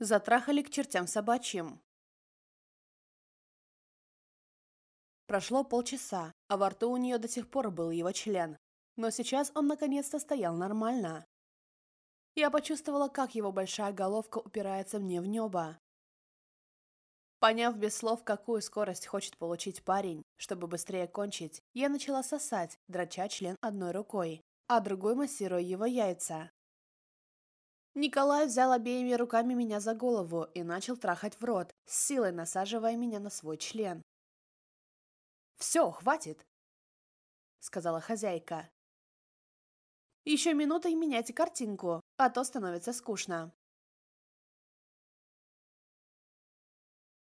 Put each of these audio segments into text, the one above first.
Затрахали к чертям собачьим. Прошло полчаса, а во рту у нее до сих пор был его член. Но сейчас он наконец-то стоял нормально. Я почувствовала, как его большая головка упирается мне в небо. Поняв без слов, какую скорость хочет получить парень, чтобы быстрее кончить, я начала сосать, дроча член одной рукой, а другой массируя его яйца. Николай взял обеими руками меня за голову и начал трахать в рот, с силой насаживая меня на свой член. «Все, хватит!» — сказала хозяйка. «Еще минута и меняйте картинку, а то становится скучно».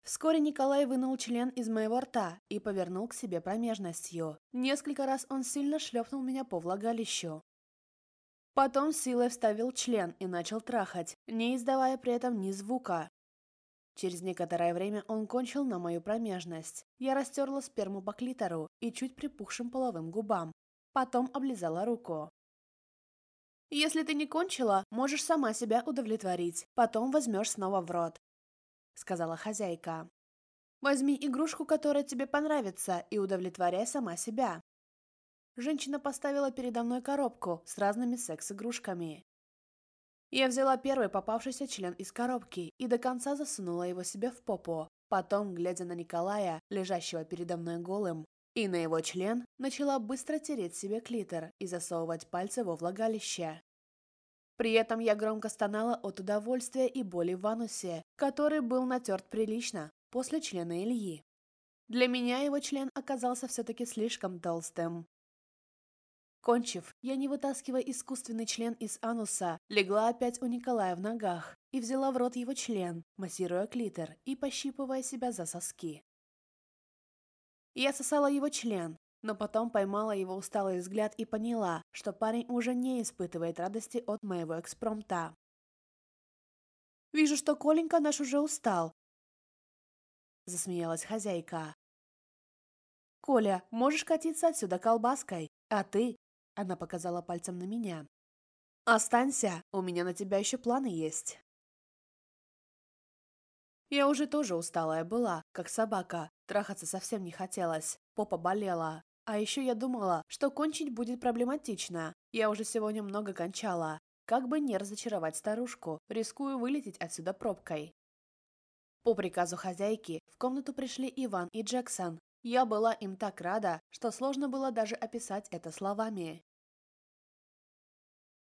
Вскоре Николай вынул член из моего рта и повернул к себе промежностью. Несколько раз он сильно шлепнул меня по влагалищу, Потом силой вставил член и начал трахать, не издавая при этом ни звука. Через некоторое время он кончил на мою промежность. Я растерла сперму по клитору и чуть припухшим половым губам. Потом облизала руку. «Если ты не кончила, можешь сама себя удовлетворить. Потом возьмешь снова в рот», — сказала хозяйка. «Возьми игрушку, которая тебе понравится, и удовлетворяй сама себя. Женщина поставила передо мной коробку с разными секс-игрушками. Я взяла первый попавшийся член из коробки и до конца засунула его себе в попу. Потом, глядя на Николая, лежащего передо мной голым, и на его член, начала быстро тереть себе клитор и засовывать пальцы во влагалище. При этом я громко стонала от удовольствия и боли в анусе, который был натерт прилично после члена Ильи. Для меня его член оказался все-таки слишком толстым, Кончив, я, не вытаскивая искусственный член из ануса, легла опять у Николая в ногах и взяла в рот его член, массируя клитор и пощипывая себя за соски. Я сосала его член, но потом поймала его усталый взгляд и поняла, что парень уже не испытывает радости от моего экспромта. «Вижу, что Коленька наш уже устал», — засмеялась хозяйка. «Коля, можешь катиться отсюда колбаской, а ты она показала пальцем на меня. «Останься, у меня на тебя еще планы есть». Я уже тоже усталая была, как собака. Трахаться совсем не хотелось. Попа болела. А еще я думала, что кончить будет проблематично. Я уже сегодня много кончала. Как бы не разочаровать старушку, рискую вылететь отсюда пробкой. По приказу хозяйки в комнату пришли Иван и Джексон. Я была им так рада, что сложно было даже описать это словами.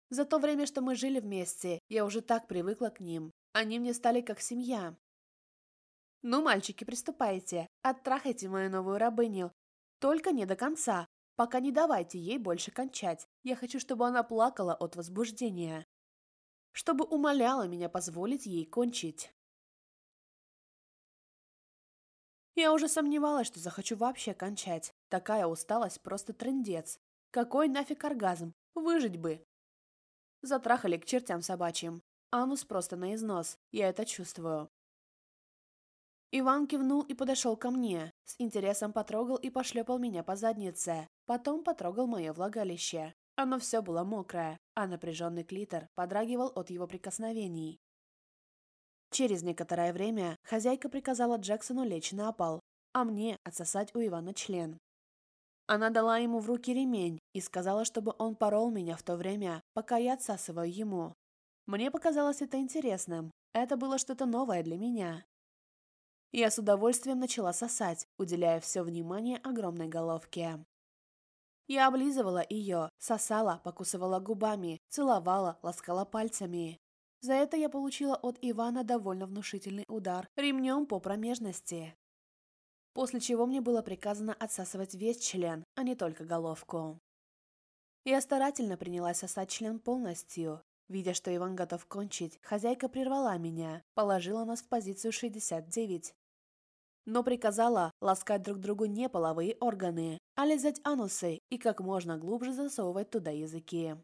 За то время, что мы жили вместе, я уже так привыкла к ним. Они мне стали как семья. Ну, мальчики, приступайте. Оттрахайте мою новую рабыню. Только не до конца. Пока не давайте ей больше кончать. Я хочу, чтобы она плакала от возбуждения. Чтобы умоляла меня позволить ей кончить. Я уже сомневалась, что захочу вообще кончать. Такая усталость просто трындец. Какой нафиг оргазм? Выжить бы. Затрахали к чертям собачьим. Анус просто на износ. Я это чувствую. Иван кивнул и подошел ко мне. С интересом потрогал и пошлепал меня по заднице. Потом потрогал мое влагалище. Оно все было мокрое, а напряженный клитор подрагивал от его прикосновений. Через некоторое время хозяйка приказала Джексону лечь на опал, а мне отсосать у Ивана член. Она дала ему в руки ремень и сказала, чтобы он порол меня в то время, пока я отсасываю ему. Мне показалось это интересным, это было что-то новое для меня. Я с удовольствием начала сосать, уделяя все внимание огромной головке. Я облизывала ее, сосала, покусывала губами, целовала, ласкала пальцами. За это я получила от Ивана довольно внушительный удар ремнем по промежности. После чего мне было приказано отсасывать весь член, а не только головку. Я старательно принялась сосать член полностью. Видя, что Иван готов кончить, хозяйка прервала меня, положила нас в позицию 69. Но приказала ласкать друг другу не половые органы, а лизать анусы и как можно глубже засовывать туда языки.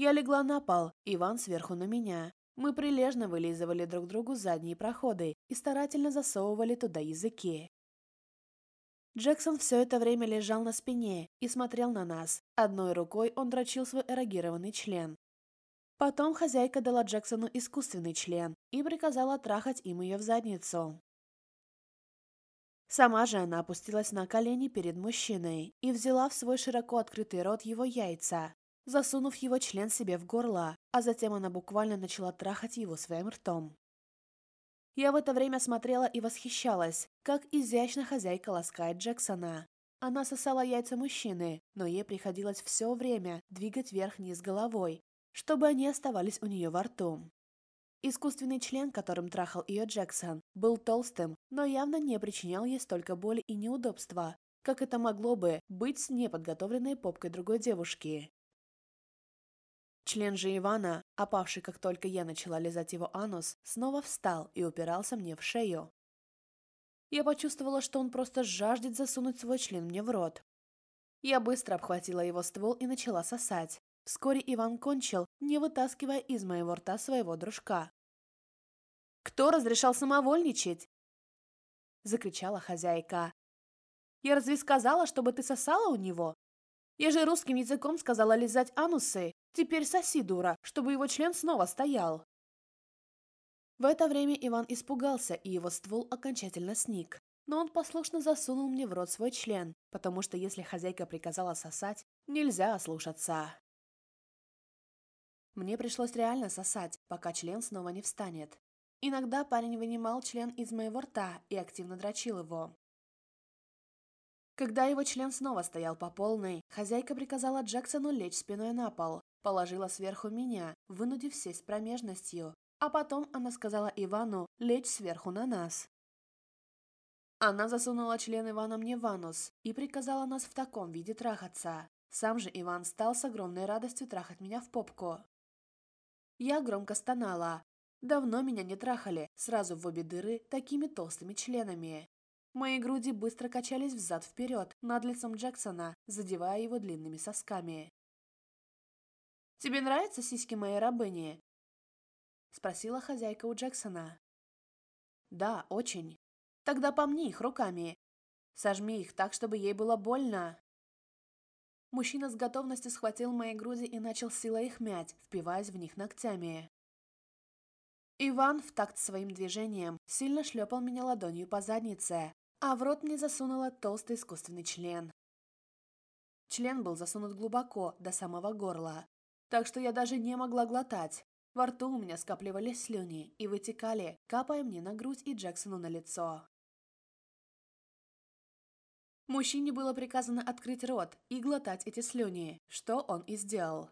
Я легла на пол, Иван сверху на меня. Мы прилежно вылизывали друг другу задние проходы и старательно засовывали туда языки. Джексон все это время лежал на спине и смотрел на нас. Одной рукой он дрочил свой эрогированный член. Потом хозяйка дала Джексону искусственный член и приказала трахать им ее в задницу. Сама же она опустилась на колени перед мужчиной и взяла в свой широко открытый рот его яйца, засунув его член себе в горло, а затем она буквально начала трахать его своим ртом. Я в это время смотрела и восхищалась, как изящно хозяйка ласкает Джексона. Она сосала яйца мужчины, но ей приходилось все время двигать вверх-низ головой, чтобы они оставались у нее во рту. Искусственный член, которым трахал ее Джексон, был толстым, но явно не причинял ей столько боли и неудобства, как это могло бы быть с неподготовленной попкой другой девушки. Член же Ивана, опавший, как только я начала лизать его анус, снова встал и упирался мне в шею. Я почувствовала, что он просто жаждет засунуть свой член мне в рот. Я быстро обхватила его ствол и начала сосать. Вскоре Иван кончил, не вытаскивая из моего рта своего дружка. «Кто разрешал самовольничать?» Закричала хозяйка. «Я разве сказала, чтобы ты сосала у него? Я же русским языком сказала лизать анусы, Теперь соси, дура, чтобы его член снова стоял. В это время Иван испугался, и его ствол окончательно сник. Но он послушно засунул мне в рот свой член, потому что если хозяйка приказала сосать, нельзя ослушаться. Мне пришлось реально сосать, пока член снова не встанет. Иногда парень вынимал член из моего рта и активно дрочил его. Когда его член снова стоял по полной, хозяйка приказала Джексону лечь спиной на пол, Положила сверху меня, вынудив сесть промежностью, а потом она сказала Ивану лечь сверху на нас. Она засунула член Ивана мне в анус и приказала нас в таком виде трахаться. Сам же Иван стал с огромной радостью трахать меня в попку. Я громко стонала. Давно меня не трахали, сразу в обе дыры, такими толстыми членами. Мои груди быстро качались взад-вперед над лицом Джексона, задевая его длинными сосками. «Тебе нравятся сиськи моей рабыни?» — спросила хозяйка у Джексона. «Да, очень. Тогда помни их руками. Сожми их так, чтобы ей было больно». Мужчина с готовностью схватил мои груди и начал силой их мять, впиваясь в них ногтями. Иван в такт своим движением сильно шлепал меня ладонью по заднице, а в рот мне засунула толстый искусственный член. Член был засунут глубоко, до самого горла, так что я даже не могла глотать. Во рту у меня скапливались слюни и вытекали, капая мне на грудь и Джексону на лицо. Мужчине было приказано открыть рот и глотать эти слюни, что он и сделал.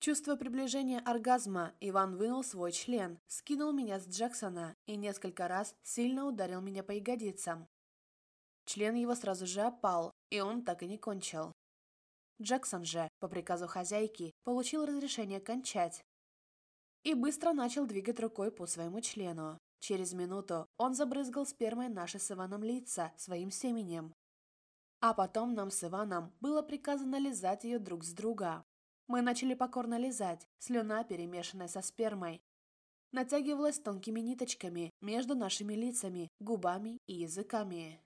Чувство приближения оргазма, Иван вынул свой член, скинул меня с Джексона и несколько раз сильно ударил меня по ягодицам. Член его сразу же опал, и он так и не кончил. Джексон же, по приказу хозяйки, получил разрешение кончать и быстро начал двигать рукой по своему члену. Через минуту он забрызгал спермой наши с Иваном лица своим семенем. А потом нам с Иваном было приказано лизать ее друг с друга. Мы начали покорно лизать, слюна, перемешанная со спермой, натягивалась тонкими ниточками между нашими лицами, губами и языками.